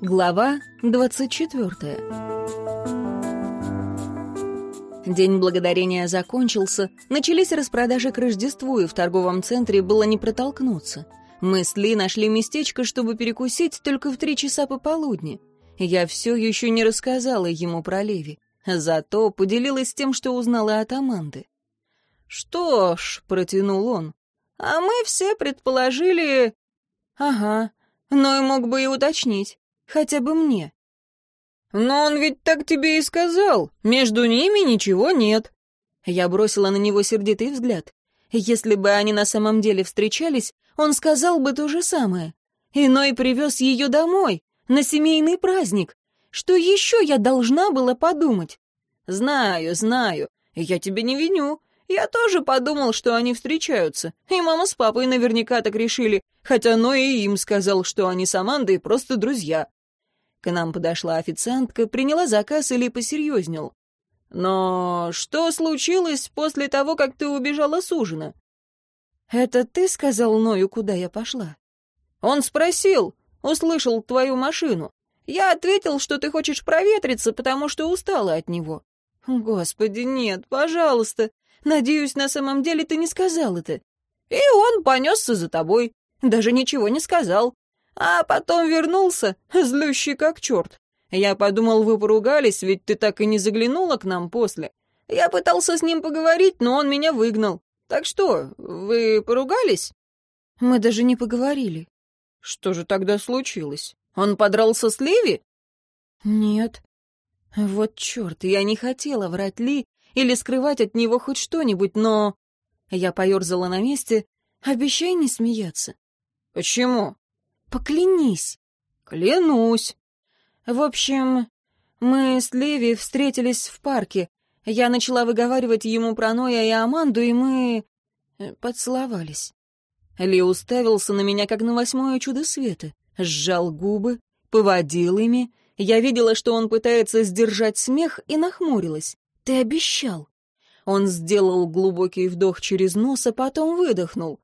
Глава 24 День благодарения закончился, начались распродажи к Рождеству, и в торговом центре было не протолкнуться. Мы с Ли нашли местечко, чтобы перекусить только в три часа пополудни. Я все еще не рассказала ему про Леви, зато поделилась тем, что узнала от Аманды. «Что ж», — протянул он, — «а мы все предположили...» «Ага, но и мог бы и уточнить». Хотя бы мне. Но он ведь так тебе и сказал. Между ними ничего нет. Я бросила на него сердитый взгляд. Если бы они на самом деле встречались, он сказал бы то же самое. Иной привез ее домой, на семейный праздник. Что еще я должна была подумать? Знаю, знаю. Я тебя не виню. Я тоже подумал, что они встречаются. И мама с папой наверняка так решили, хотя Ной и им сказал, что они с Амандой просто друзья. К нам подошла официантка, приняла заказ или посерьезнел. «Но что случилось после того, как ты убежала с ужина?» «Это ты сказал Ною, куда я пошла?» «Он спросил, услышал твою машину. Я ответил, что ты хочешь проветриться, потому что устала от него». «Господи, нет, пожалуйста. Надеюсь, на самом деле ты не сказал это». «И он понесся за тобой. Даже ничего не сказал. А потом вернулся, злющий как черт. Я подумал, вы поругались, ведь ты так и не заглянула к нам после. Я пытался с ним поговорить, но он меня выгнал. Так что, вы поругались? Мы даже не поговорили. Что же тогда случилось? Он подрался с Леви? Нет. Вот черт, я не хотела врать Ли или скрывать от него хоть что-нибудь, но... Я поерзала на месте. Обещай не смеяться. Почему? Поклянись. Клянусь. В общем, мы с Леви встретились в парке. Я начала выговаривать ему про Ноя и Аманду, и мы... Э, поцеловались. Ли уставился на меня, как на восьмое чудо света. Сжал губы, поводил ими. Я видела, что он пытается сдержать смех, и нахмурилась. «Ты обещал». Он сделал глубокий вдох через нос, а потом выдохнул.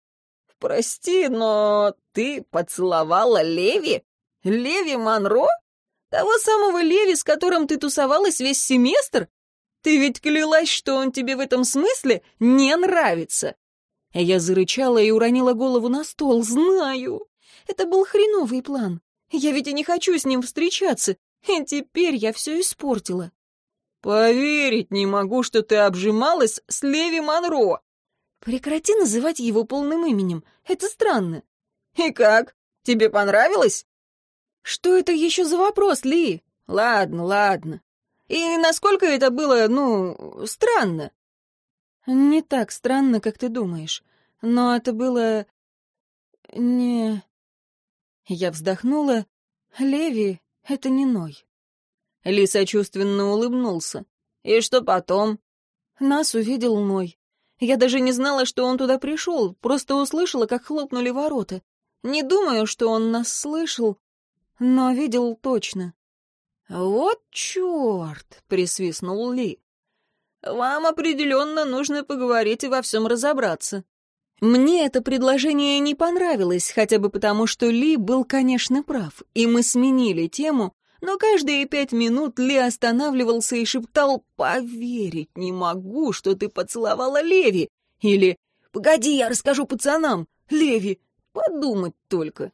«Прости, но ты поцеловала Леви? Леви Монро? Того самого Леви, с которым ты тусовалась весь семестр? Ты ведь клялась, что он тебе в этом смысле не нравится!» Я зарычала и уронила голову на стол. «Знаю! Это был хреновый план. Я ведь и не хочу с ним встречаться, и теперь я все испортила». «Поверить не могу, что ты обжималась с Леви Монро!» Прекрати называть его полным именем. Это странно. И как? Тебе понравилось? Что это еще за вопрос, Ли? Ладно, ладно. И насколько это было, ну, странно? Не так странно, как ты думаешь. Но это было... не... Я вздохнула. Леви — это не Ной. Ли сочувственно улыбнулся. И что потом? Нас увидел Ной. Я даже не знала, что он туда пришел, просто услышала, как хлопнули ворота. Не думаю, что он нас слышал, но видел точно. «Вот черт!» — присвистнул Ли. «Вам определенно нужно поговорить и во всем разобраться». Мне это предложение не понравилось, хотя бы потому, что Ли был, конечно, прав, и мы сменили тему, но каждые пять минут Ли останавливался и шептал «Поверить не могу, что ты поцеловала Леви!» или «Погоди, я расскажу пацанам! Леви, подумать только!»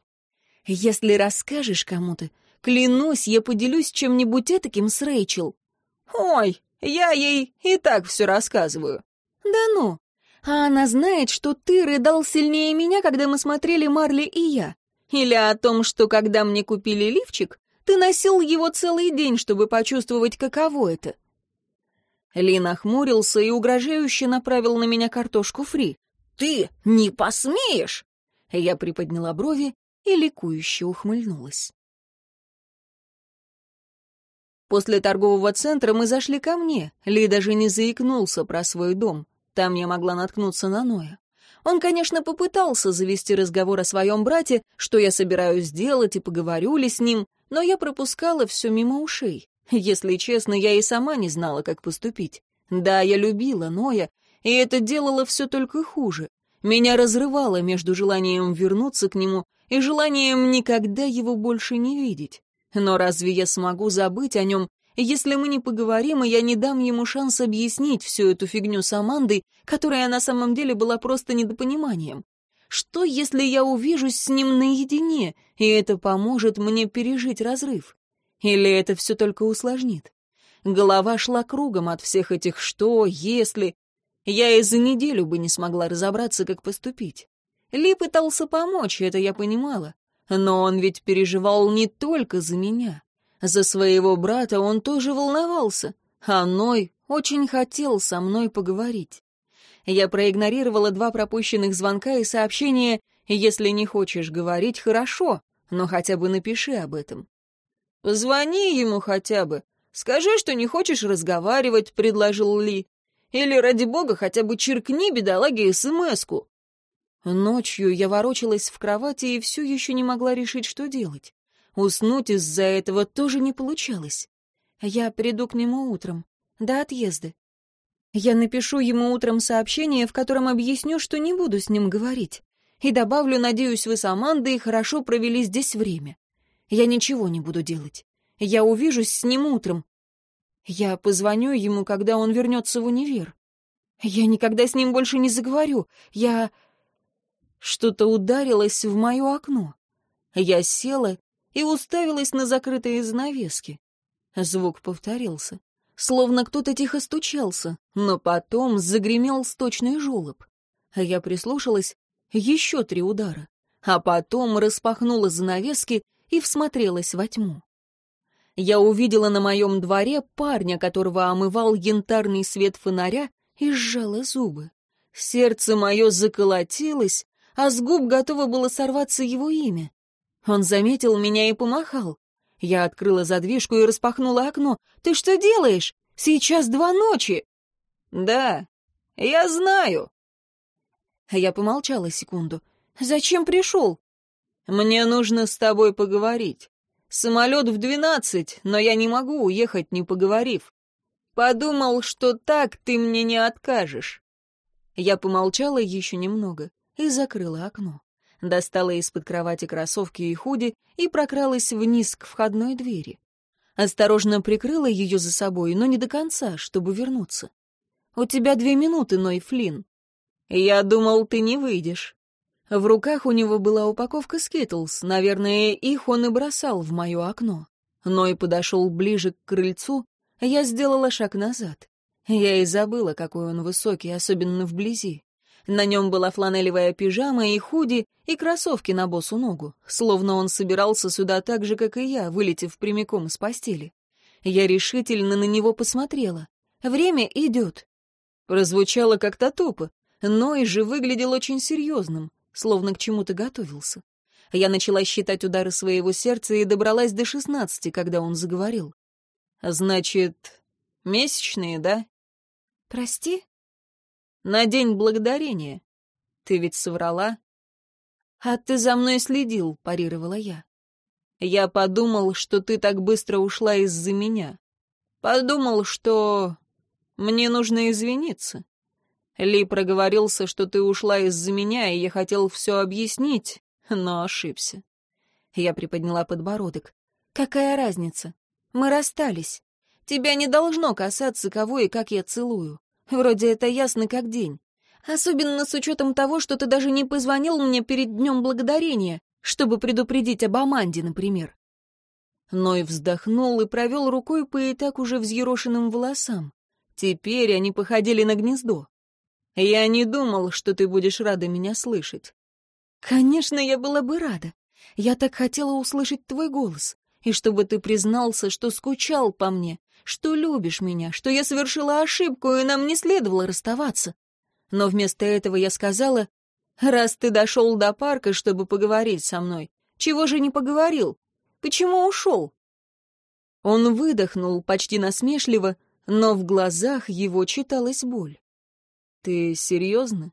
«Если расскажешь кому-то, клянусь, я поделюсь чем-нибудь этаким с Рэйчел». «Ой, я ей и так все рассказываю». «Да ну! А она знает, что ты рыдал сильнее меня, когда мы смотрели Марли и я. Или о том, что когда мне купили лифчик, ты носил его целый день, чтобы почувствовать, каково это». Ли нахмурился и угрожающе направил на меня картошку фри. «Ты не посмеешь!» Я приподняла брови и ликующе ухмыльнулась. После торгового центра мы зашли ко мне. Ли даже не заикнулся про свой дом. Там я могла наткнуться на Ноя. Он, конечно, попытался завести разговор о своем брате, что я собираюсь сделать и поговорю ли с ним, но я пропускала все мимо ушей. Если честно, я и сама не знала, как поступить. Да, я любила Ноя, и это делало все только хуже. Меня разрывало между желанием вернуться к нему и желанием никогда его больше не видеть. Но разве я смогу забыть о нем, если мы не поговорим, и я не дам ему шанс объяснить всю эту фигню с Амандой, которая на самом деле была просто недопониманием? Что, если я увижусь с ним наедине, и это поможет мне пережить разрыв? Или это все только усложнит? Голова шла кругом от всех этих «что», «если». Я и за неделю бы не смогла разобраться, как поступить. Ли пытался помочь, это я понимала. Но он ведь переживал не только за меня. За своего брата он тоже волновался, а Ной очень хотел со мной поговорить. Я проигнорировала два пропущенных звонка и сообщение «Если не хочешь говорить, хорошо, но хотя бы напиши об этом». «Позвони ему хотя бы. Скажи, что не хочешь разговаривать», — предложил Ли. «Или, ради бога, хотя бы черкни бедолаге СМС-ку». Ночью я ворочалась в кровати и все еще не могла решить, что делать. Уснуть из-за этого тоже не получалось. Я приду к нему утром, до отъезда. Я напишу ему утром сообщение, в котором объясню, что не буду с ним говорить. И добавлю, надеюсь, вы с Амандой хорошо провели здесь время. Я ничего не буду делать. Я увижусь с ним утром. Я позвоню ему, когда он вернется в универ. Я никогда с ним больше не заговорю. Я... Что-то ударилось в мое окно. Я села и уставилась на закрытые занавески. Звук повторился словно кто-то тихо стучался, но потом загремел сточный желоб. Я прислушалась, еще три удара, а потом распахнула занавески и всмотрелась во тьму. Я увидела на моем дворе парня, которого омывал янтарный свет фонаря, и сжала зубы. Сердце мое заколотилось, а с губ готово было сорваться его имя. Он заметил меня и помахал. Я открыла задвижку и распахнула окно. «Ты что делаешь? Сейчас два ночи!» «Да, я знаю!» Я помолчала секунду. «Зачем пришел?» «Мне нужно с тобой поговорить. Самолет в двенадцать, но я не могу уехать, не поговорив. Подумал, что так ты мне не откажешь». Я помолчала еще немного и закрыла окно достала из-под кровати кроссовки и худи и прокралась вниз к входной двери. Осторожно прикрыла ее за собой, но не до конца, чтобы вернуться. «У тебя две минуты, Ной Флинн». «Я думал, ты не выйдешь». В руках у него была упаковка Skittles, наверное, их он и бросал в мое окно. Ной подошел ближе к крыльцу, я сделала шаг назад. Я и забыла, какой он высокий, особенно вблизи. На нем была фланелевая пижама и худи, и кроссовки на босу ногу, словно он собирался сюда так же, как и я, вылетев прямиком из постели. Я решительно на него посмотрела. Время идет. Прозвучало как-то тупо, но и же выглядел очень серьезным, словно к чему-то готовился. Я начала считать удары своего сердца и добралась до шестнадцати, когда он заговорил. «Значит, месячные, да?» «Прости?» На День Благодарения. Ты ведь соврала?» «А ты за мной следил», — парировала я. «Я подумал, что ты так быстро ушла из-за меня. Подумал, что мне нужно извиниться. Ли проговорился, что ты ушла из-за меня, и я хотел все объяснить, но ошибся». Я приподняла подбородок. «Какая разница? Мы расстались. Тебя не должно касаться, кого и как я целую. Вроде это ясно как день. Особенно с учетом того, что ты даже не позвонил мне перед Днем Благодарения, чтобы предупредить об Аманде, например. Ной вздохнул и провел рукой по и так уже взъерошенным волосам. Теперь они походили на гнездо. Я не думал, что ты будешь рада меня слышать. Конечно, я была бы рада. Я так хотела услышать твой голос, и чтобы ты признался, что скучал по мне, что любишь меня, что я совершила ошибку, и нам не следовало расставаться. Но вместо этого я сказала, раз ты дошел до парка, чтобы поговорить со мной, чего же не поговорил? Почему ушел? Он выдохнул почти насмешливо, но в глазах его читалась боль. «Ты серьезно?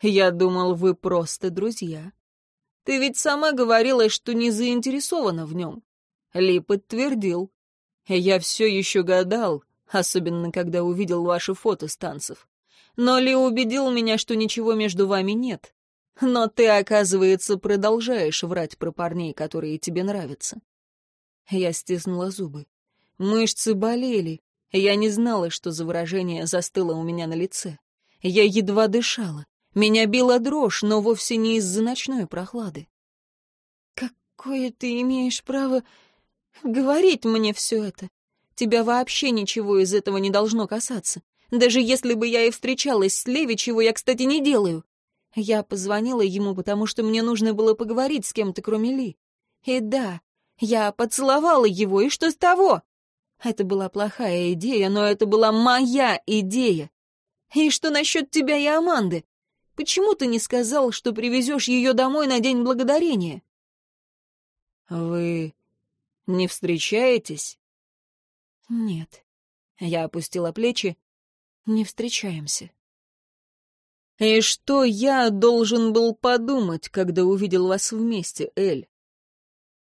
Я думал, вы просто друзья. Ты ведь сама говорила, что не заинтересована в нем». Ли подтвердил. Я все еще гадал, особенно когда увидел ваши фото с танцев. Но Ли убедил меня, что ничего между вами нет. Но ты, оказывается, продолжаешь врать про парней, которые тебе нравятся. Я стиснула зубы. Мышцы болели. Я не знала, что за выражение застыло у меня на лице. Я едва дышала. Меня била дрожь, но вовсе не из-за ночной прохлады. «Какое ты имеешь право говорить мне все это? Тебя вообще ничего из этого не должно касаться. Даже если бы я и встречалась с Леви, чего я, кстати, не делаю. Я позвонила ему, потому что мне нужно было поговорить с кем-то, кроме Ли. И да, я поцеловала его, и что с того? Это была плохая идея, но это была моя идея. И что насчет тебя и Аманды? Почему ты не сказал, что привезешь ее домой на День Благодарения? Вы не встречаетесь? Нет. Я опустила плечи. Не встречаемся. И что я должен был подумать, когда увидел вас вместе, Эль?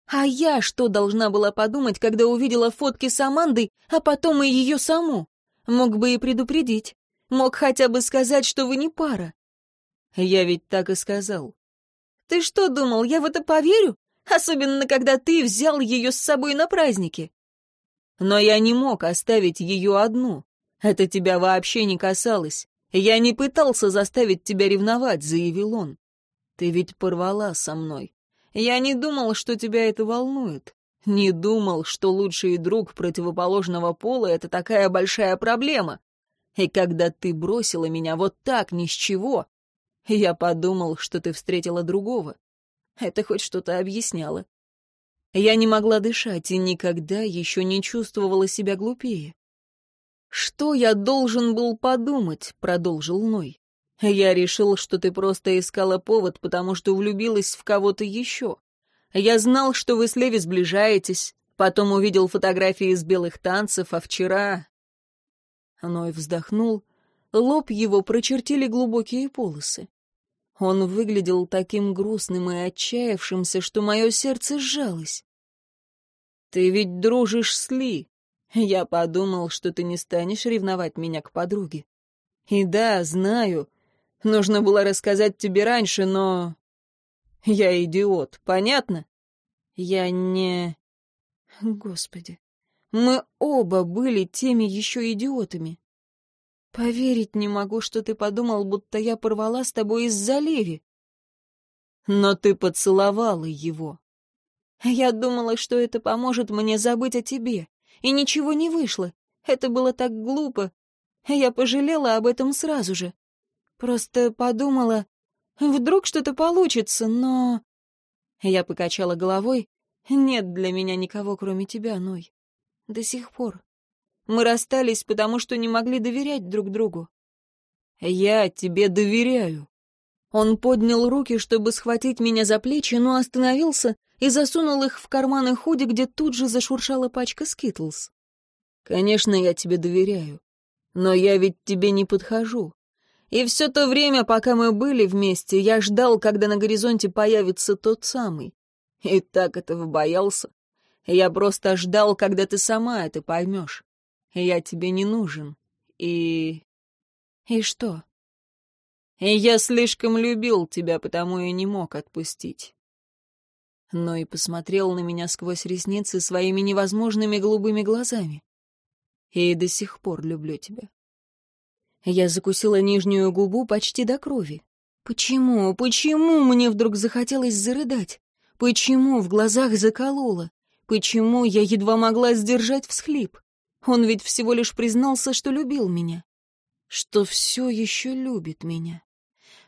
А я что должна была подумать, когда увидела фотки с Амандой, а потом и ее саму? Мог бы и предупредить. Мог хотя бы сказать, что вы не пара. Я ведь так и сказал. Ты что думал, я в это поверю? Особенно, когда ты взял ее с собой на праздники. Но я не мог оставить ее одну. Это тебя вообще не касалось. Я не пытался заставить тебя ревновать, заявил он. Ты ведь порвала со мной. Я не думал, что тебя это волнует. Не думал, что лучший друг противоположного пола — это такая большая проблема. И когда ты бросила меня вот так, ни с чего, я подумал, что ты встретила другого. Это хоть что-то объясняло. Я не могла дышать и никогда еще не чувствовала себя глупее. «Что я должен был подумать?» — продолжил Ной. «Я решил, что ты просто искала повод, потому что влюбилась в кого-то еще. Я знал, что вы с Леви сближаетесь, потом увидел фотографии из белых танцев, а вчера...» Ной вздохнул, лоб его прочертили глубокие полосы. Он выглядел таким грустным и отчаявшимся, что мое сердце сжалось. «Ты ведь дружишь с Ли. Я подумал, что ты не станешь ревновать меня к подруге. И да, знаю, нужно было рассказать тебе раньше, но... Я идиот, понятно? Я не... Господи, мы оба были теми еще идиотами. Поверить не могу, что ты подумал, будто я порвала с тобой из-за Леви. Но ты поцеловала его. Я думала, что это поможет мне забыть о тебе. И ничего не вышло. Это было так глупо. Я пожалела об этом сразу же. Просто подумала, вдруг что-то получится, но... Я покачала головой. Нет для меня никого, кроме тебя, Ной. До сих пор. Мы расстались, потому что не могли доверять друг другу. Я тебе доверяю. Он поднял руки, чтобы схватить меня за плечи, но остановился и засунул их в карманы худи, где тут же зашуршала пачка Skittles. Конечно, я тебе доверяю, но я ведь тебе не подхожу. И все то время, пока мы были вместе, я ждал, когда на горизонте появится тот самый. И так этого боялся. Я просто ждал, когда ты сама это поймешь. Я тебе не нужен. И... И что? И я слишком любил тебя, потому и не мог отпустить. Но и посмотрел на меня сквозь ресницы своими невозможными голубыми глазами. И до сих пор люблю тебя. Я закусила нижнюю губу почти до крови. Почему, почему мне вдруг захотелось зарыдать? Почему в глазах закололо? Почему я едва могла сдержать всхлип? Он ведь всего лишь признался, что любил меня. Что все еще любит меня.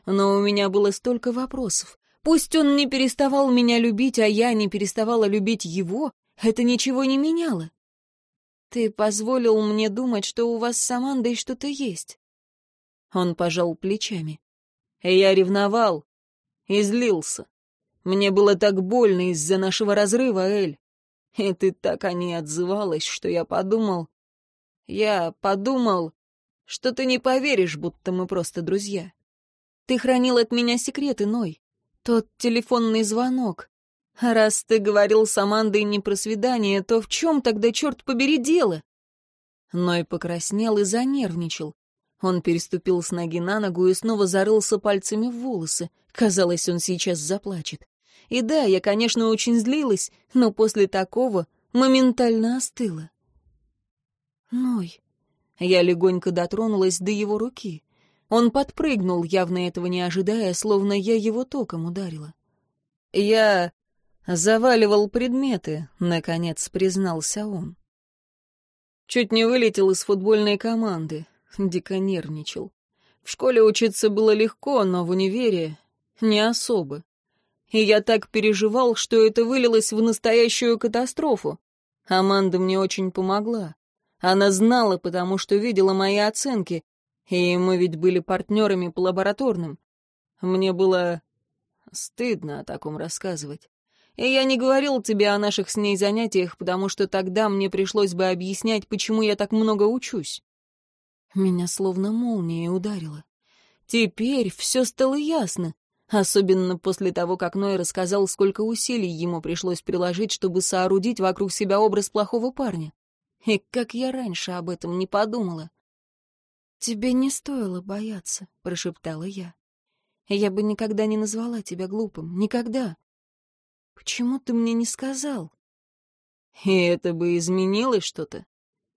Но у меня было столько вопросов. Пусть он не переставал меня любить, а я не переставала любить его, это ничего не меняло. Ты позволил мне думать, что у вас с Амандой что-то есть. Он пожал плечами. Я ревновал и злился. Мне было так больно из-за нашего разрыва, Эль. И ты так о ней отзывалась, что я подумал... Я подумал, что ты не поверишь, будто мы просто друзья. Ты хранил от меня секреты, Ной. Тот телефонный звонок. раз ты говорил с Амандой не про свидание, то в чем тогда, черт побери, дело? Ной покраснел и занервничал. Он переступил с ноги на ногу и снова зарылся пальцами в волосы. Казалось, он сейчас заплачет. И да, я, конечно, очень злилась, но после такого моментально остыла. «Ной». Я легонько дотронулась до его руки. Он подпрыгнул, явно этого не ожидая, словно я его током ударила. «Я заваливал предметы», — наконец признался он. Чуть не вылетел из футбольной команды, дико нервничал. В школе учиться было легко, но в универе не особо. И я так переживал, что это вылилось в настоящую катастрофу. Аманда мне очень помогла. Она знала, потому что видела мои оценки, и мы ведь были партнерами по лабораторным. Мне было стыдно о таком рассказывать. И я не говорил тебе о наших с ней занятиях, потому что тогда мне пришлось бы объяснять, почему я так много учусь. Меня словно молнией ударило. Теперь все стало ясно, особенно после того, как Ной рассказал, сколько усилий ему пришлось приложить, чтобы соорудить вокруг себя образ плохого парня. И как я раньше об этом не подумала. «Тебе не стоило бояться», — прошептала я. «Я бы никогда не назвала тебя глупым. Никогда. Почему ты мне не сказал?» «И это бы изменило что-то?»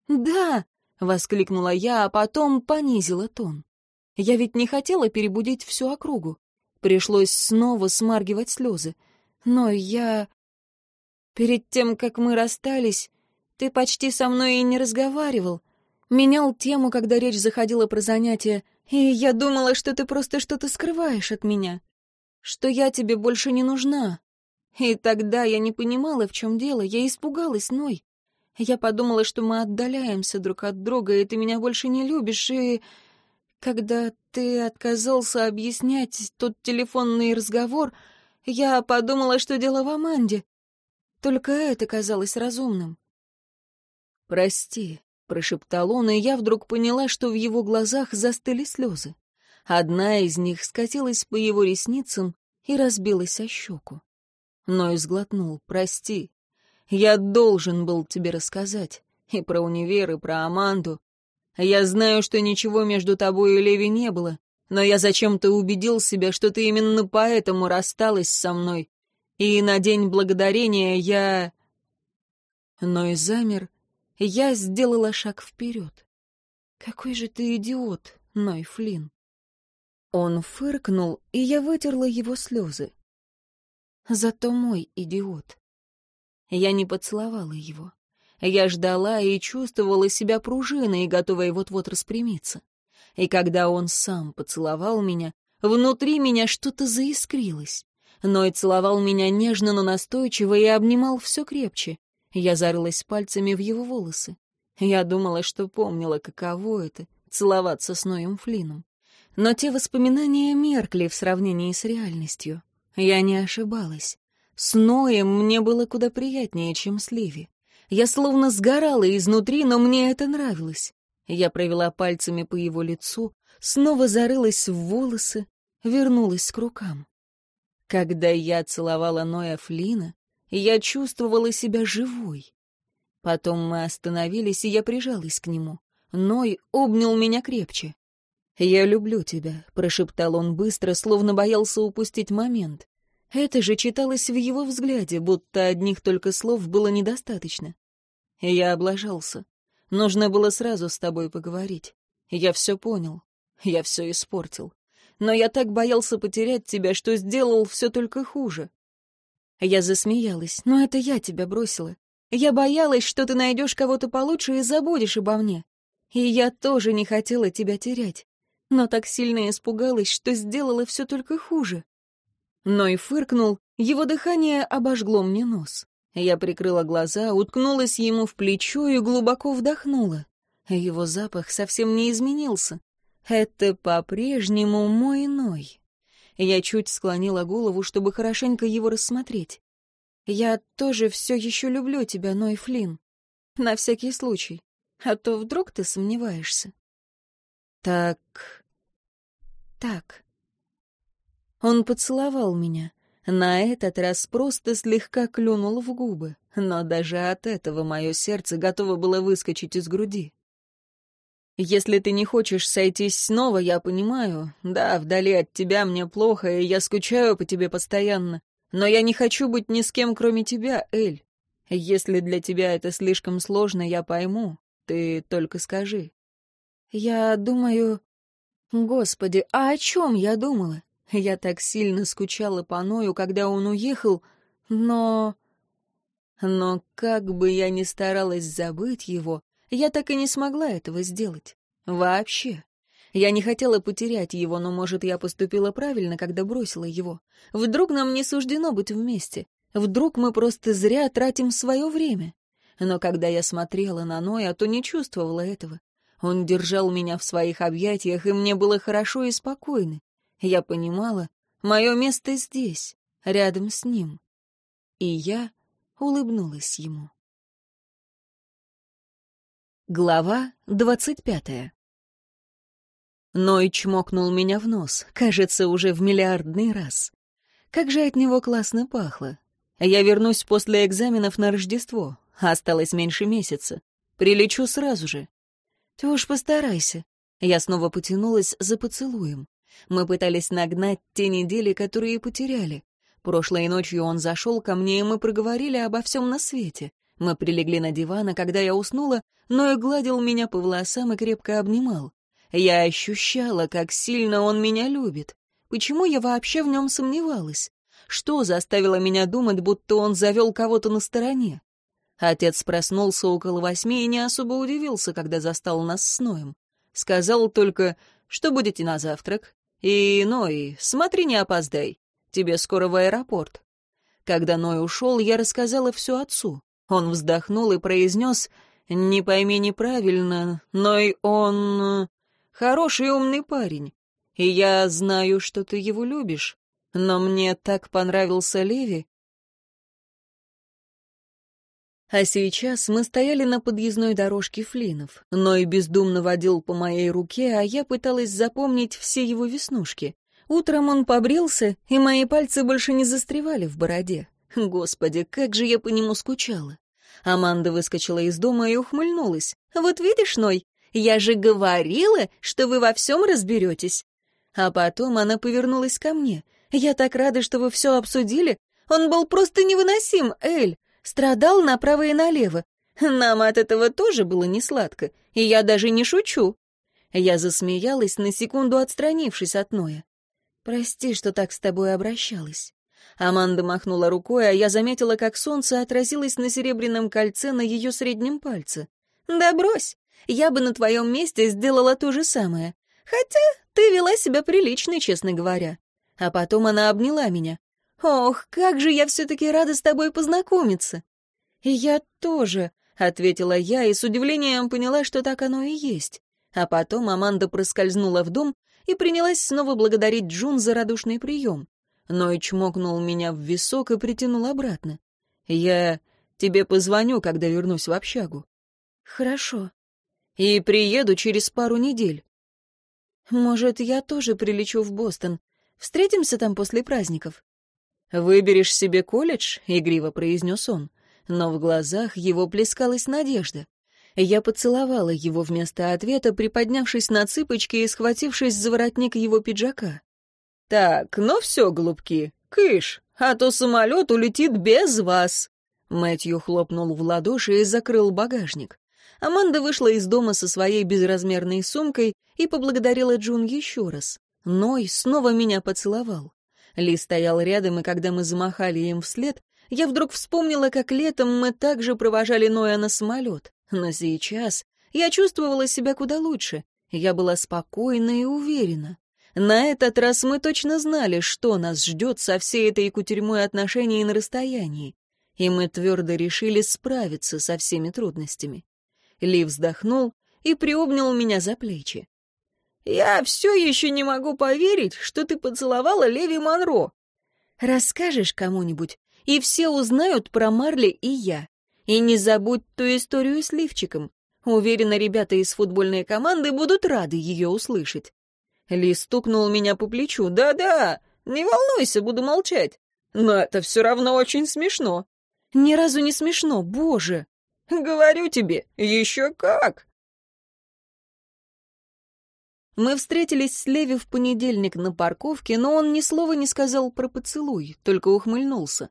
«Да!» — воскликнула я, а потом понизила тон. «Я ведь не хотела перебудить всю округу. Пришлось снова смаргивать слезы. Но я... Перед тем, как мы расстались, ты почти со мной и не разговаривал. Менял тему, когда речь заходила про занятия, и я думала, что ты просто что-то скрываешь от меня. Что я тебе больше не нужна. И тогда я не понимала, в чем дело. Я испугалась, Ной. Я подумала, что мы отдаляемся друг от друга, и ты меня больше не любишь, и... Когда ты отказался объяснять тот телефонный разговор, я подумала, что дело в Аманде. Только это казалось разумным. «Прости», — прошептал он, и я вдруг поняла, что в его глазах застыли слезы. Одна из них скатилась по его ресницам и разбилась о щеку. Но изглотнул. «Прости. Я должен был тебе рассказать. И про универ, и про Аманду. Я знаю, что ничего между тобой и Леви не было, но я зачем-то убедил себя, что ты именно поэтому рассталась со мной. И на День Благодарения я...» Но и замер, я сделала шаг вперед. «Какой же ты идиот, Ной Флинн!» Он фыркнул, и я вытерла его слезы. Зато мой идиот. Я не поцеловала его. Я ждала и чувствовала себя пружиной, готовой вот-вот распрямиться. И когда он сам поцеловал меня, внутри меня что-то заискрилось. Ной целовал меня нежно, но настойчиво и обнимал все крепче. Я зарылась пальцами в его волосы. Я думала, что помнила, каково это — целоваться с Ноем Флином. Но те воспоминания меркли в сравнении с реальностью. Я не ошибалась. С Ноем мне было куда приятнее, чем с Ливи. Я словно сгорала изнутри, но мне это нравилось. Я провела пальцами по его лицу, снова зарылась в волосы, вернулась к рукам. Когда я целовала Ноя Флина, я чувствовала себя живой. Потом мы остановились, и я прижалась к нему. Ной обнял меня крепче. «Я люблю тебя», — прошептал он быстро, словно боялся упустить момент. Это же читалось в его взгляде, будто одних только слов было недостаточно. Я облажался. Нужно было сразу с тобой поговорить. Я все понял. Я все испортил. Но я так боялся потерять тебя, что сделал все только хуже. Я засмеялась. «Но это я тебя бросила. Я боялась, что ты найдешь кого-то получше и забудешь обо мне. И я тоже не хотела тебя терять. Но так сильно испугалась, что сделала все только хуже». Но и фыркнул, его дыхание обожгло мне нос. Я прикрыла глаза, уткнулась ему в плечо и глубоко вдохнула. Его запах совсем не изменился. Это по-прежнему мой Ной. Я чуть склонила голову, чтобы хорошенько его рассмотреть. «Я тоже все еще люблю тебя, Ной Флинн. На всякий случай. А то вдруг ты сомневаешься». «Так... так...» Он поцеловал меня. На этот раз просто слегка клюнул в губы, но даже от этого мое сердце готово было выскочить из груди. Если ты не хочешь сойтись снова, я понимаю. Да, вдали от тебя мне плохо, и я скучаю по тебе постоянно. Но я не хочу быть ни с кем, кроме тебя, Эль. Если для тебя это слишком сложно, я пойму. Ты только скажи. Я думаю... Господи, а о чем я думала? Я так сильно скучала по Ною, когда он уехал, но... Но как бы я ни старалась забыть его, я так и не смогла этого сделать. Вообще. Я не хотела потерять его, но, может, я поступила правильно, когда бросила его. Вдруг нам не суждено быть вместе. Вдруг мы просто зря тратим свое время. Но когда я смотрела на Ноя, то не чувствовала этого. Он держал меня в своих объятиях, и мне было хорошо и спокойно. Я понимала, мое место здесь, рядом с ним. И я улыбнулась ему. Глава двадцать пятая Ной чмокнул меня в нос, кажется, уже в миллиардный раз. Как же от него классно пахло. Я вернусь после экзаменов на Рождество. Осталось меньше месяца. Прилечу сразу же. Ты уж постарайся. Я снова потянулась за поцелуем. Мы пытались нагнать те недели, которые потеряли. Прошлой ночью он зашел ко мне, и мы проговорили обо всем на свете. Мы прилегли на диван, а когда я уснула, Ной гладил меня по волосам и крепко обнимал. Я ощущала, как сильно он меня любит. Почему я вообще в нем сомневалась? Что заставило меня думать, будто он завел кого-то на стороне? Отец проснулся около восьми и не особо удивился, когда застал нас с Ноем. Сказал только, что будете на завтрак. И, Ной, смотри, не опоздай. Тебе скоро в аэропорт. Когда Ной ушел, я рассказала все отцу. Он вздохнул и произнес, «Не пойми неправильно, но и он хороший и умный парень, и я знаю, что ты его любишь, но мне так понравился Леви». А сейчас мы стояли на подъездной дорожке Флинов. Ной бездумно водил по моей руке, а я пыталась запомнить все его веснушки. Утром он побрился, и мои пальцы больше не застревали в бороде. Господи, как же я по нему скучала. Аманда выскочила из дома и ухмыльнулась. «Вот видишь, Ной, я же говорила, что вы во всем разберетесь». А потом она повернулась ко мне. «Я так рада, что вы все обсудили. Он был просто невыносим, Эль. Страдал направо и налево. Нам от этого тоже было не сладко, и я даже не шучу». Я засмеялась, на секунду отстранившись от Ноя. «Прости, что так с тобой обращалась». Аманда махнула рукой, а я заметила, как солнце отразилось на серебряном кольце на ее среднем пальце. «Да брось, я бы на твоем месте сделала то же самое. Хотя ты вела себя прилично, честно говоря». А потом она обняла меня. «Ох, как же я все-таки рада с тобой познакомиться!» «И я тоже», — ответила я и с удивлением поняла, что так оно и есть. А потом Аманда проскользнула в дом и принялась снова благодарить Джун за радушный прием но и чмокнул меня в висок и притянул обратно. «Я тебе позвоню, когда вернусь в общагу». «Хорошо». «И приеду через пару недель». «Может, я тоже прилечу в Бостон. Встретимся там после праздников?» «Выберешь себе колледж?» — игриво произнес он. Но в глазах его плескалась надежда. Я поцеловала его вместо ответа, приподнявшись на цыпочки и схватившись за воротник его пиджака. «Так, ну все, голубки, кыш, а то самолет улетит без вас!» Мэтью хлопнул в ладоши и закрыл багажник. Аманда вышла из дома со своей безразмерной сумкой и поблагодарила Джун еще раз. Ной снова меня поцеловал. Ли стоял рядом, и когда мы замахали им вслед, я вдруг вспомнила, как летом мы также провожали Ноя на самолет. Но сейчас я чувствовала себя куда лучше. Я была спокойна и уверена. На этот раз мы точно знали, что нас ждет со всей этой кутерьмой отношений на расстоянии, и мы твердо решили справиться со всеми трудностями. Ли вздохнул и приобнял меня за плечи. «Я все еще не могу поверить, что ты поцеловала Леви Монро. Расскажешь кому-нибудь, и все узнают про Марли и я. И не забудь ту историю с лифчиком. Уверена, ребята из футбольной команды будут рады ее услышать. Ли стукнул меня по плечу. «Да-да, не волнуйся, буду молчать. Но это все равно очень смешно». «Ни разу не смешно, боже!» «Говорю тебе, еще как!» Мы встретились с Леви в понедельник на парковке, но он ни слова не сказал про поцелуй, только ухмыльнулся.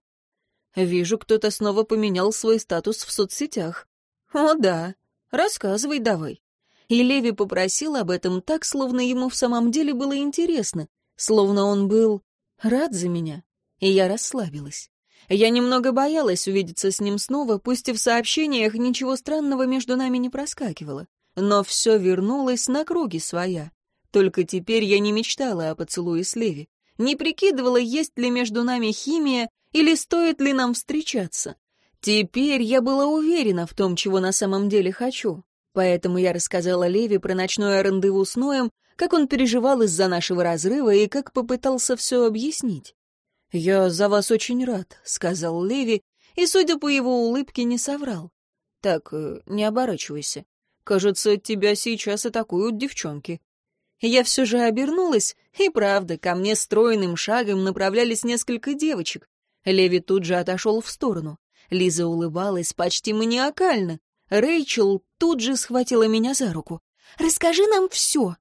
Вижу, кто-то снова поменял свой статус в соцсетях. О, да. Рассказывай давай. И Леви попросил об этом так, словно ему в самом деле было интересно, словно он был рад за меня. И я расслабилась. Я немного боялась увидеться с ним снова, пусть и в сообщениях ничего странного между нами не проскакивало. Но все вернулось на круги своя. Только теперь я не мечтала о поцелуе с Леви. Не прикидывала, есть ли между нами химия или стоит ли нам встречаться. Теперь я была уверена в том, чего на самом деле хочу. Поэтому я рассказала Леви про ночное рандеву с Ноем, как он переживал из-за нашего разрыва и как попытался все объяснить. «Я за вас очень рад», — сказал Леви, и, судя по его улыбке, не соврал. «Так, э, не оборачивайся. Кажется, тебя сейчас атакуют девчонки». Я все же обернулась, и правда, ко мне стройным шагом направлялись несколько девочек. Леви тут же отошел в сторону. Лиза улыбалась почти маниакально. Рэйчел тут же схватила меня за руку. «Расскажи нам все!»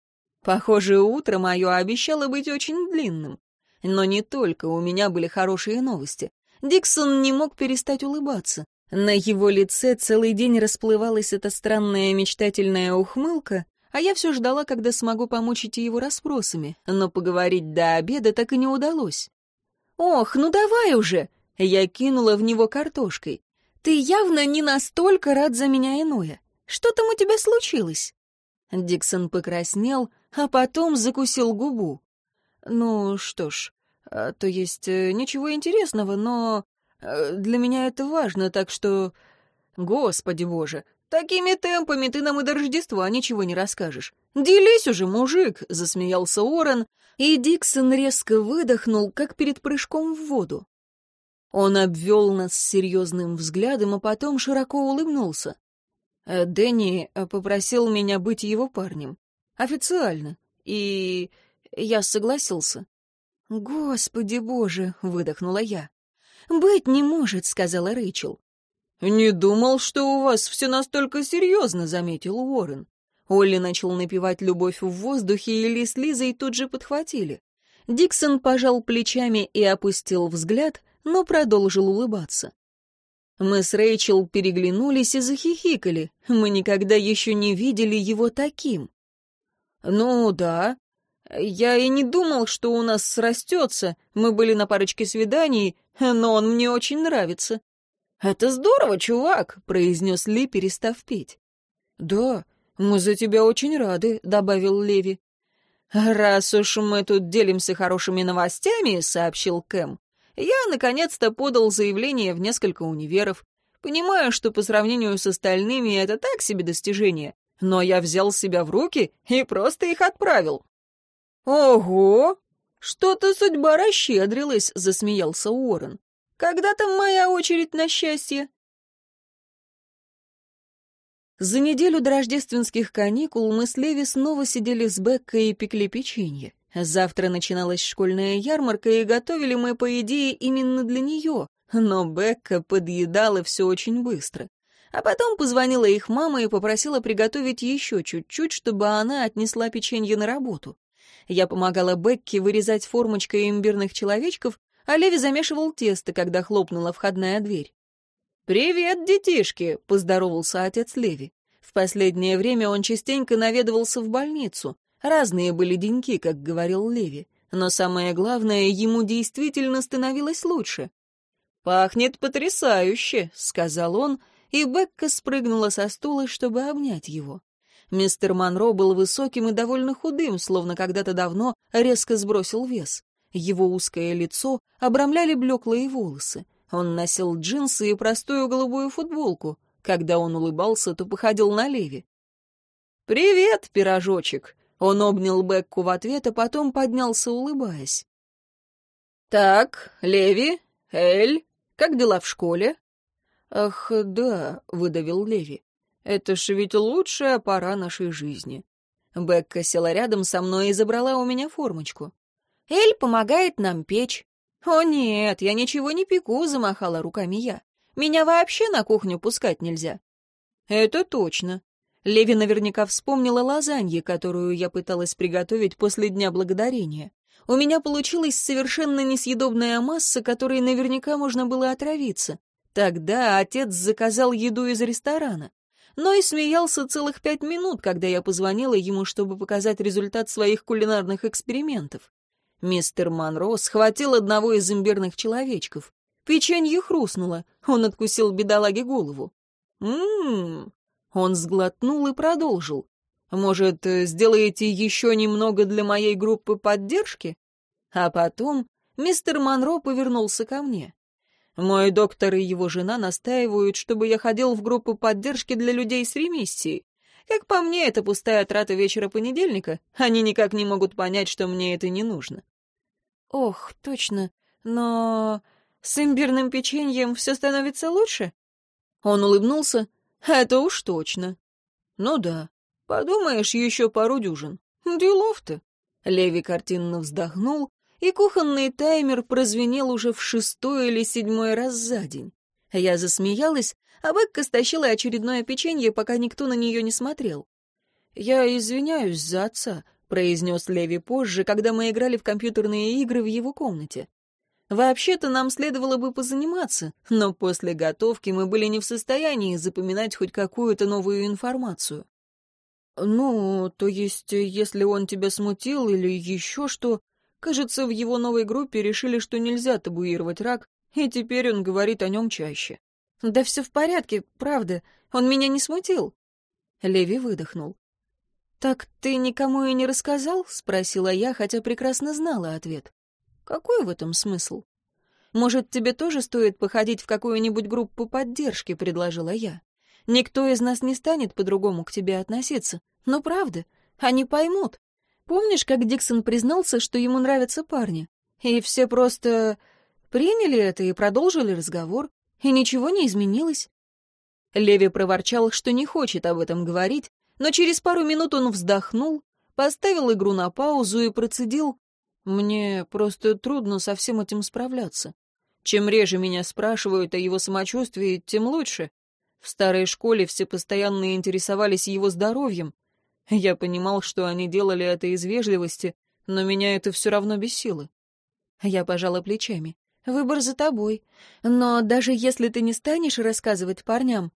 Похоже, утро мое обещало быть очень длинным. Но не только у меня были хорошие новости. Диксон не мог перестать улыбаться. На его лице целый день расплывалась эта странная мечтательная ухмылка, а я все ждала, когда смогу помучить его расспросами, но поговорить до обеда так и не удалось. «Ох, ну давай уже!» Я кинула в него картошкой. «Ты явно не настолько рад за меня иное. Что там у тебя случилось?» Диксон покраснел, а потом закусил губу. «Ну что ж, а, то есть э, ничего интересного, но э, для меня это важно, так что... Господи боже, такими темпами ты нам и до Рождества ничего не расскажешь. Делись уже, мужик!» — засмеялся Орен, и Диксон резко выдохнул, как перед прыжком в воду. Он обвел нас серьезным взглядом, а потом широко улыбнулся. «Э, Дэнни попросил меня быть его парнем. Официально. И я согласился. «Господи боже!» — выдохнула я. «Быть не может», — сказала Рэйчел. «Не думал, что у вас все настолько серьезно», — заметил Уоррен. Олли начал напевать «Любовь в воздухе», и Ли с Лизой тут же подхватили. Диксон пожал плечами и опустил взгляд, но продолжил улыбаться. Мы с Рэйчел переглянулись и захихикали. Мы никогда еще не видели его таким. «Ну да, я и не думал, что у нас срастется. Мы были на парочке свиданий, но он мне очень нравится. «Это здорово, чувак», — произнес Ли, перестав петь. «Да, мы за тебя очень рады», — добавил Леви. «Раз уж мы тут делимся хорошими новостями», — сообщил Кэм, «я наконец-то подал заявление в несколько универов. Понимаю, что по сравнению с остальными это так себе достижение, но я взял себя в руки и просто их отправил. «Ого! Что-то судьба расщедрилась», — засмеялся Уоррен. «Когда там моя очередь на счастье?» За неделю до рождественских каникул мы с Леви снова сидели с Беккой и пекли печенье. Завтра начиналась школьная ярмарка, и готовили мы, по идее, именно для нее. Но Бекка подъедала все очень быстро. А потом позвонила их мама и попросила приготовить еще чуть-чуть, чтобы она отнесла печенье на работу. Я помогала Бекке вырезать формочкой имбирных человечков, а Леви замешивал тесто, когда хлопнула входная дверь. «Привет, детишки!» — поздоровался отец Леви. В последнее время он частенько наведывался в больницу. Разные были деньки, как говорил Леви. Но самое главное, ему действительно становилось лучше. «Пахнет потрясающе», — сказал он, и Бекка спрыгнула со стула, чтобы обнять его. Мистер Монро был высоким и довольно худым, словно когда-то давно резко сбросил вес. Его узкое лицо обрамляли блеклые волосы. Он носил джинсы и простую голубую футболку. Когда он улыбался, то походил на Леви. «Привет, пирожочек!» Он обнял Бекку в ответ, а потом поднялся, улыбаясь. «Так, Леви, Эль, как дела в школе?» «Ах, да», — выдавил Леви. Это ж ведь лучшая пора нашей жизни. Бекка села рядом со мной и забрала у меня формочку. Эль помогает нам печь. О нет, я ничего не пеку, замахала руками я. Меня вообще на кухню пускать нельзя. Это точно. Леви наверняка вспомнила лазаньи, которую я пыталась приготовить после Дня Благодарения. У меня получилась совершенно несъедобная масса, которой наверняка можно было отравиться. Тогда отец заказал еду из ресторана. Но и смеялся целых пять минут, когда я позвонила ему, чтобы показать результат своих кулинарных экспериментов. Мистер Монро схватил одного из имбирных человечков. Печенье хрустнуло, он откусил бедолаге голову. «М-м-м!» Он сглотнул и продолжил. Может, сделаете еще немного для моей группы поддержки? А потом мистер Монро повернулся ко мне. Мой доктор и его жена настаивают, чтобы я ходил в группу поддержки для людей с ремиссией. Как по мне, это пустая трата вечера понедельника. Они никак не могут понять, что мне это не нужно. Ох, точно. Но с имбирным печеньем все становится лучше? Он улыбнулся. Это уж точно. Ну да. Подумаешь, еще пару дюжин. Делов-то. Леви картинно вздохнул, и кухонный таймер прозвенел уже в шестой или седьмой раз за день. Я засмеялась, а Бекка стащила очередное печенье, пока никто на нее не смотрел. «Я извиняюсь за отца», — произнес Леви позже, когда мы играли в компьютерные игры в его комнате. Вообще-то нам следовало бы позаниматься, но после готовки мы были не в состоянии запоминать хоть какую-то новую информацию. «Ну, то есть, если он тебя смутил или еще что...» Кажется, в его новой группе решили, что нельзя табуировать рак, и теперь он говорит о нем чаще. «Да все в порядке, правда. Он меня не смутил». Леви выдохнул. «Так ты никому и не рассказал?» — спросила я, хотя прекрасно знала ответ. «Какой в этом смысл?» «Может, тебе тоже стоит походить в какую-нибудь группу поддержки?» — предложила я. Никто из нас не станет по-другому к тебе относиться. Но правда, они поймут. Помнишь, как Диксон признался, что ему нравятся парни? И все просто приняли это и продолжили разговор, и ничего не изменилось. Леви проворчал, что не хочет об этом говорить, но через пару минут он вздохнул, поставил игру на паузу и процедил. «Мне просто трудно со всем этим справляться. Чем реже меня спрашивают о его самочувствии, тем лучше. В старой школе все постоянно интересовались его здоровьем. Я понимал, что они делали это из вежливости, но меня это все равно бесило. Я пожала плечами. Выбор за тобой. Но даже если ты не станешь рассказывать парням,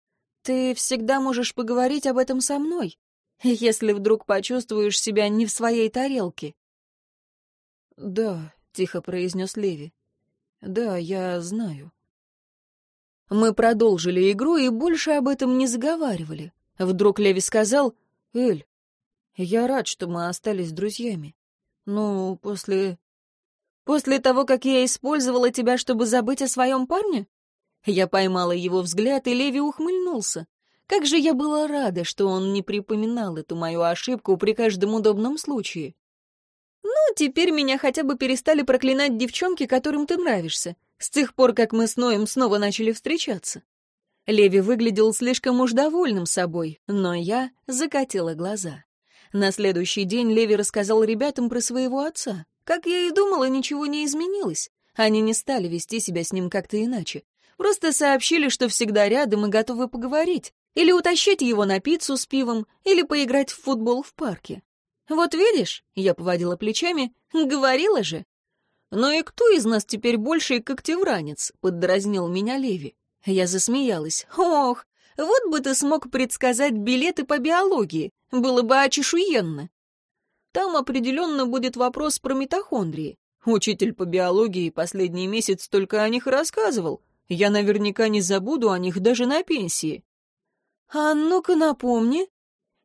ты всегда можешь поговорить об этом со мной, если вдруг почувствуешь себя не в своей тарелке. «Да», — тихо произнес Леви. «Да, я знаю». Мы продолжили игру и больше об этом не заговаривали. Вдруг Леви сказал, «Эль, я рад, что мы остались друзьями. Ну, после... После того, как я использовала тебя, чтобы забыть о своем парне?» Я поймала его взгляд, и Леви ухмыльнулся. Как же я была рада, что он не припоминал эту мою ошибку при каждом удобном случае. «Ну, теперь меня хотя бы перестали проклинать девчонки, которым ты нравишься с тех пор, как мы с Ноем снова начали встречаться. Леви выглядел слишком уж довольным собой, но я закатила глаза. На следующий день Леви рассказал ребятам про своего отца. Как я и думала, ничего не изменилось. Они не стали вести себя с ним как-то иначе. Просто сообщили, что всегда рядом и готовы поговорить. Или утащить его на пиццу с пивом, или поиграть в футбол в парке. «Вот видишь», — я поводила плечами, — «говорила же». «Ну и кто из нас теперь больше когтевранец?» — поддразнил меня Леви. Я засмеялась. «Ох, вот бы ты смог предсказать билеты по биологии. Было бы очешуенно». Там определенно будет вопрос про митохондрии. Учитель по биологии последний месяц только о них рассказывал. Я наверняка не забуду о них даже на пенсии. «А ну-ка напомни».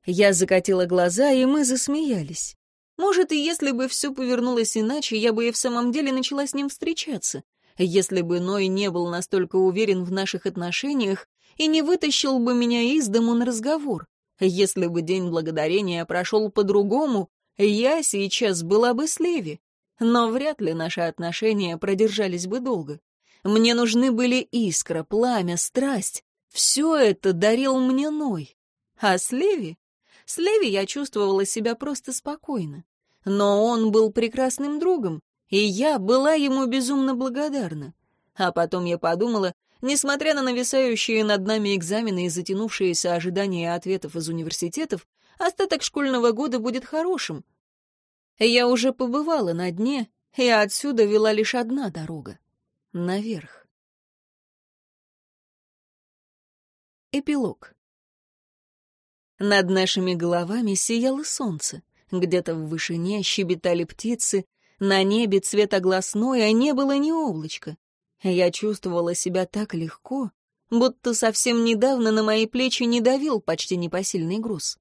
Я закатила глаза, и мы засмеялись. Может, и если бы все повернулось иначе, я бы и в самом деле начала с ним встречаться. Если бы Ной не был настолько уверен в наших отношениях и не вытащил бы меня из дому на разговор. Если бы День Благодарения прошел по-другому, я сейчас была бы с Леви. Но вряд ли наши отношения продержались бы долго. Мне нужны были искра, пламя, страсть. Все это дарил мне Ной. А с Леви? С Леви я чувствовала себя просто спокойно. Но он был прекрасным другом, и я была ему безумно благодарна. А потом я подумала, несмотря на нависающие над нами экзамены и затянувшиеся ожидания ответов из университетов, остаток школьного года будет хорошим. Я уже побывала на дне, и отсюда вела лишь одна дорога — наверх. Эпилог. Над нашими головами сияло солнце. Где-то в вышине щебетали птицы, на небе цветогласной, а не было ни облачка. Я чувствовала себя так легко, будто совсем недавно на мои плечи не давил почти непосильный груз.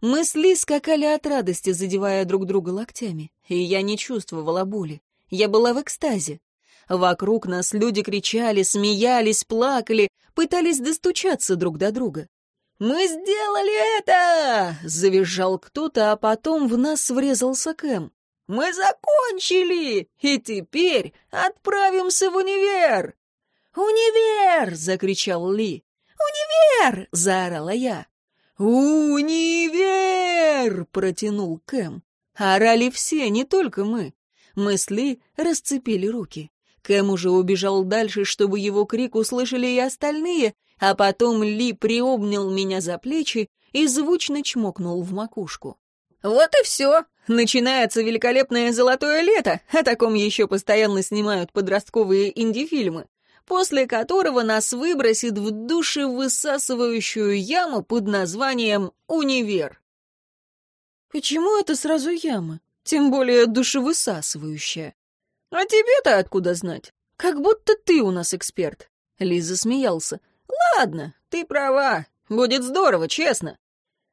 Мысли скакали от радости, задевая друг друга локтями, и я не чувствовала боли. Я была в экстазе. Вокруг нас люди кричали, смеялись, плакали, пытались достучаться друг до друга. «Мы сделали это!» — завизжал кто-то, а потом в нас врезался Кэм. «Мы закончили! И теперь отправимся в универ!» «Универ!» — закричал Ли. «Универ!» — заорала я. «Универ!» — протянул Кэм. Орали все, не только мы. Мы с Ли расцепили руки. Кэм уже убежал дальше, чтобы его крик услышали и остальные, а потом Ли приобнял меня за плечи и звучно чмокнул в макушку. «Вот и все. Начинается великолепное золотое лето, о таком еще постоянно снимают подростковые инди-фильмы, после которого нас выбросит в душевысасывающую яму под названием «Универ». Почему это сразу яма? Тем более душевысасывающая. А тебе-то откуда знать? Как будто ты у нас эксперт. Лиза смеялся. Ладно, ты права. Будет здорово, честно.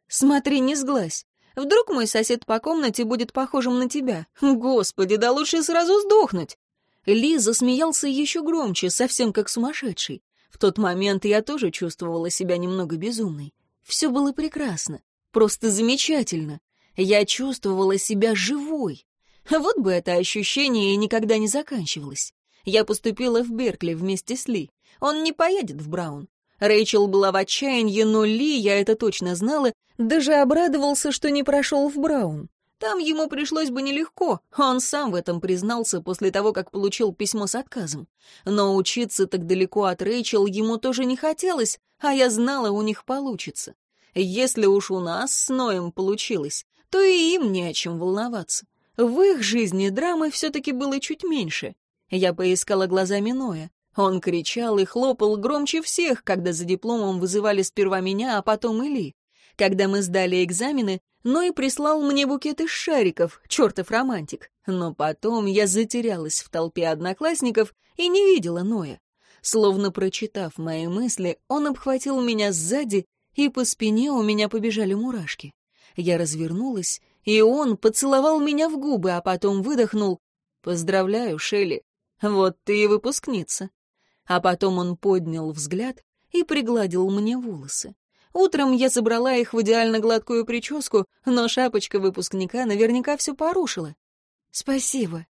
Смотри, не сглазь. Вдруг мой сосед по комнате будет похожим на тебя? Господи, да лучше сразу сдохнуть. Лиза смеялся еще громче, совсем как сумасшедший. В тот момент я тоже чувствовала себя немного безумной. Все было прекрасно, просто замечательно. Я чувствовала себя живой. Вот бы это ощущение никогда не заканчивалось. Я поступила в Беркли вместе с Ли. Он не поедет в Браун. Рэйчел была в отчаянии, но Ли, я это точно знала, даже обрадовался, что не прошел в Браун. Там ему пришлось бы нелегко, он сам в этом признался после того, как получил письмо с отказом. Но учиться так далеко от Рэйчел ему тоже не хотелось, а я знала, у них получится. Если уж у нас с Ноем получилось, то и им не о чем волноваться. В их жизни драмы все-таки было чуть меньше. Я поискала глазами Ноя. Он кричал и хлопал громче всех, когда за дипломом вызывали сперва меня, а потом Или. Когда мы сдали экзамены, Ной прислал мне букет из шариков, чертов романтик. Но потом я затерялась в толпе одноклассников и не видела Ноя. Словно прочитав мои мысли, он обхватил меня сзади, и по спине у меня побежали мурашки. Я развернулась, и он поцеловал меня в губы, а потом выдохнул. «Поздравляю, Шелли, вот ты и выпускница». А потом он поднял взгляд и пригладил мне волосы. Утром я забрала их в идеально гладкую прическу, но шапочка выпускника наверняка все порушила. «Спасибо».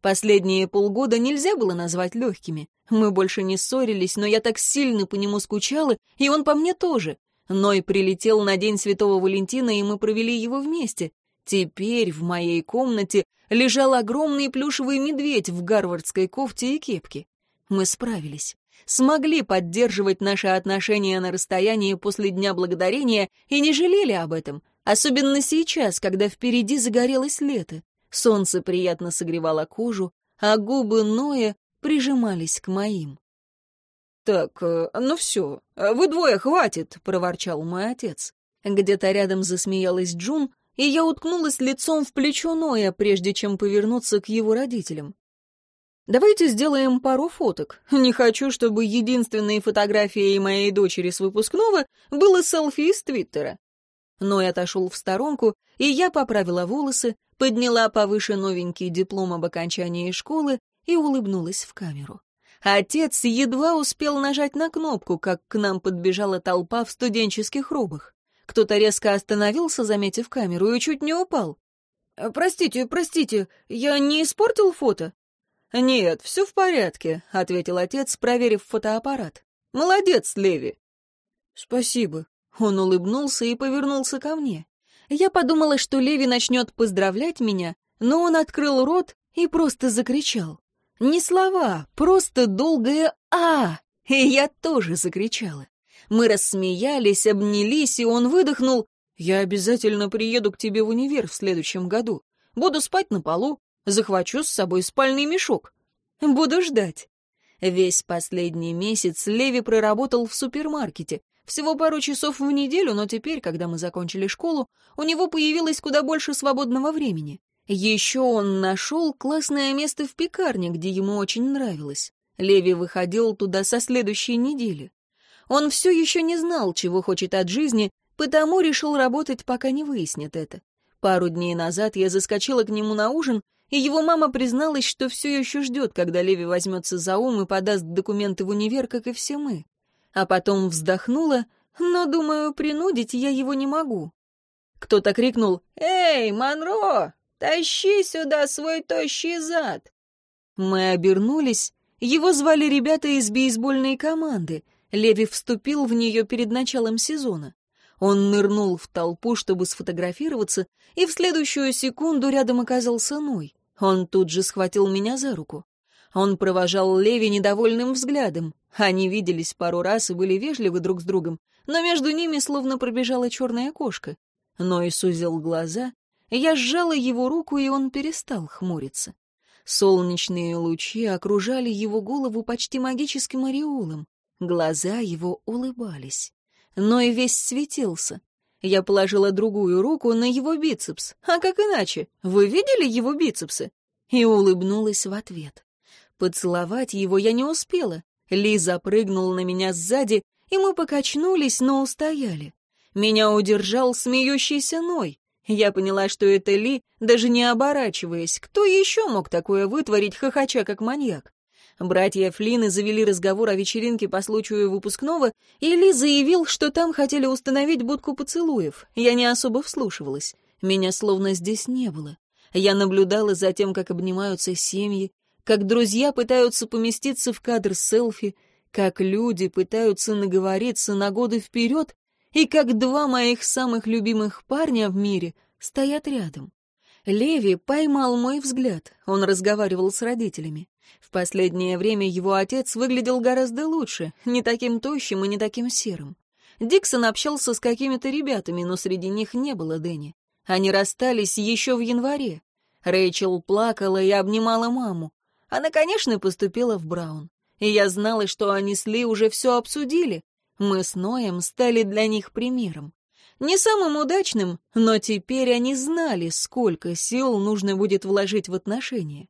Последние полгода нельзя было назвать легкими. Мы больше не ссорились, но я так сильно по нему скучала, и он по мне тоже. Ной прилетел на День Святого Валентина, и мы провели его вместе. Теперь в моей комнате лежал огромный плюшевый медведь в гарвардской кофте и кепке. Мы справились. Смогли поддерживать наши отношения на расстоянии после Дня Благодарения и не жалели об этом. Особенно сейчас, когда впереди загорелось лето. Солнце приятно согревало кожу, а губы Ноя прижимались к моим. «Так, э, ну все, вы двое, хватит!» — проворчал мой отец. Где-то рядом засмеялась Джун, и я уткнулась лицом в плечо Ноя, прежде чем повернуться к его родителям. «Давайте сделаем пару фоток. Не хочу, чтобы единственной фотографией моей дочери с выпускного было селфи из Твиттера». Ной отошел в сторонку, и я поправила волосы, подняла повыше новенький диплом об окончании школы и улыбнулась в камеру. Отец едва успел нажать на кнопку, как к нам подбежала толпа в студенческих робах. Кто-то резко остановился, заметив камеру, и чуть не упал. «Э, «Простите, простите, я не испортил фото?» «Нет, все в порядке», — ответил отец, проверив фотоаппарат. «Молодец, Леви». «Спасибо». Он улыбнулся и повернулся ко мне. Я подумала, что Леви начнет поздравлять меня, но он открыл рот и просто закричал. Не слова, просто долгое «а», И я тоже закричала. Мы рассмеялись, обнялись, и он выдохнул. «Я обязательно приеду к тебе в универ в следующем году. Буду спать на полу, захвачу с собой спальный мешок. Буду ждать». Весь последний месяц Леви проработал в супермаркете. Всего пару часов в неделю, но теперь, когда мы закончили школу, у него появилось куда больше свободного времени. Еще он нашел классное место в пекарне, где ему очень нравилось. Леви выходил туда со следующей недели. Он все еще не знал, чего хочет от жизни, потому решил работать, пока не выяснит это. Пару дней назад я заскочила к нему на ужин, и его мама призналась, что все еще ждет, когда Леви возьмется за ум и подаст документы в универ, как и все мы. А потом вздохнула, но, думаю, принудить я его не могу. Кто-то крикнул «Эй, Монро, тащи сюда свой тощий зад!» Мы обернулись, его звали ребята из бейсбольной команды. Леви вступил в нее перед началом сезона. Он нырнул в толпу, чтобы сфотографироваться, и в следующую секунду рядом оказался Ной. Он тут же схватил меня за руку. Он провожал Леви недовольным взглядом. Они виделись пару раз и были вежливы друг с другом, но между ними словно пробежала черная кошка. Ной сузил глаза. Я сжала его руку, и он перестал хмуриться. Солнечные лучи окружали его голову почти магическим ореолом. Глаза его улыбались. Но и весь светился. Я положила другую руку на его бицепс. А как иначе? Вы видели его бицепсы? И улыбнулась в ответ. Поцеловать его я не успела. Лиза прыгнул на меня сзади, и мы покачнулись, но устояли. Меня удержал смеющийся Ной. Я поняла, что это Ли, даже не оборачиваясь. Кто еще мог такое вытворить, хохоча как маньяк? Братья Флины завели разговор о вечеринке по случаю выпускного, и Ли заявил, что там хотели установить будку поцелуев. Я не особо вслушивалась. Меня словно здесь не было. Я наблюдала за тем, как обнимаются семьи, как друзья пытаются поместиться в кадр селфи, как люди пытаются наговориться на годы вперед, и как два моих самых любимых парня в мире стоят рядом. Леви поймал мой взгляд, он разговаривал с родителями. В последнее время его отец выглядел гораздо лучше, не таким тощим и не таким серым. Диксон общался с какими-то ребятами, но среди них не было Дэнни. Они расстались еще в январе. Рэйчел плакала и обнимала маму. Она, конечно, поступила в Браун. И я знала, что они с Ли уже все обсудили, мы с Ноем стали для них примером. Не самым удачным, но теперь они знали, сколько сил нужно будет вложить в отношения.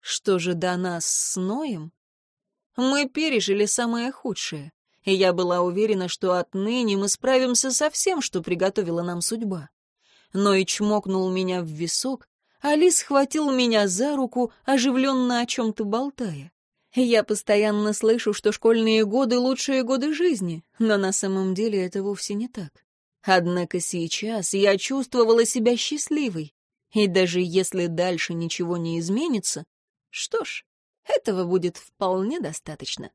Что же до нас с Ноем? Мы пережили самое худшее, и я была уверена, что отныне мы справимся со всем, что приготовила нам судьба. Ной чмокнул меня в висок, Алис схватил меня за руку, оживленно о чем-то болтая. Я постоянно слышу, что школьные годы — лучшие годы жизни, но на самом деле это вовсе не так. Однако сейчас я чувствовала себя счастливой, и даже если дальше ничего не изменится, что ж, этого будет вполне достаточно.